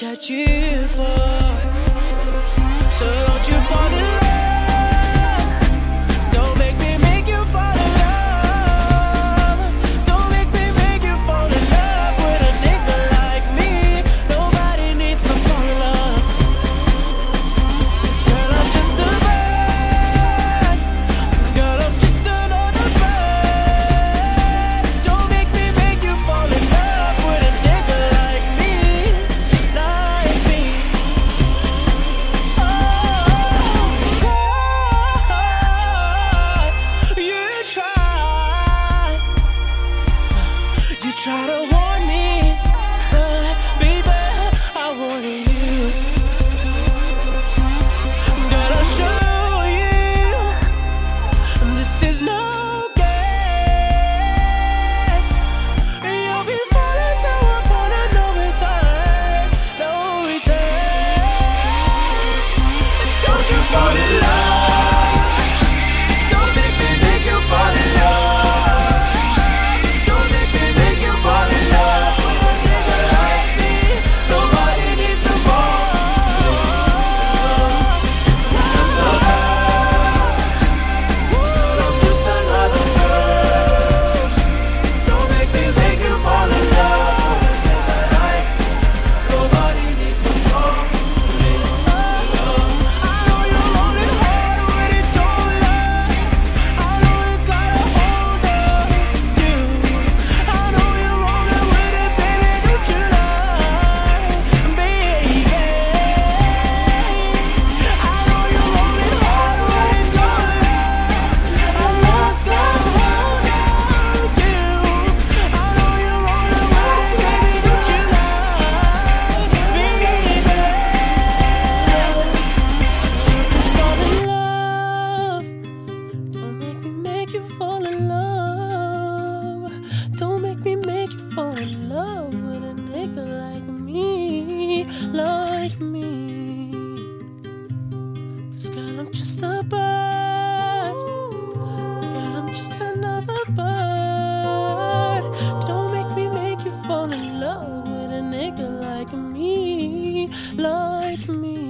got you for. try to warn me, but baby, I wanted you. That I'll show you this is no game. You'll be falling to a point of no return, no return. Don't you fall in. Don't make me make you fall in love with a nigga like me, like me. Cause girl, I'm just a bird. Girl, I'm just another bird. Don't make me make you fall in love with a nigga like me, like me.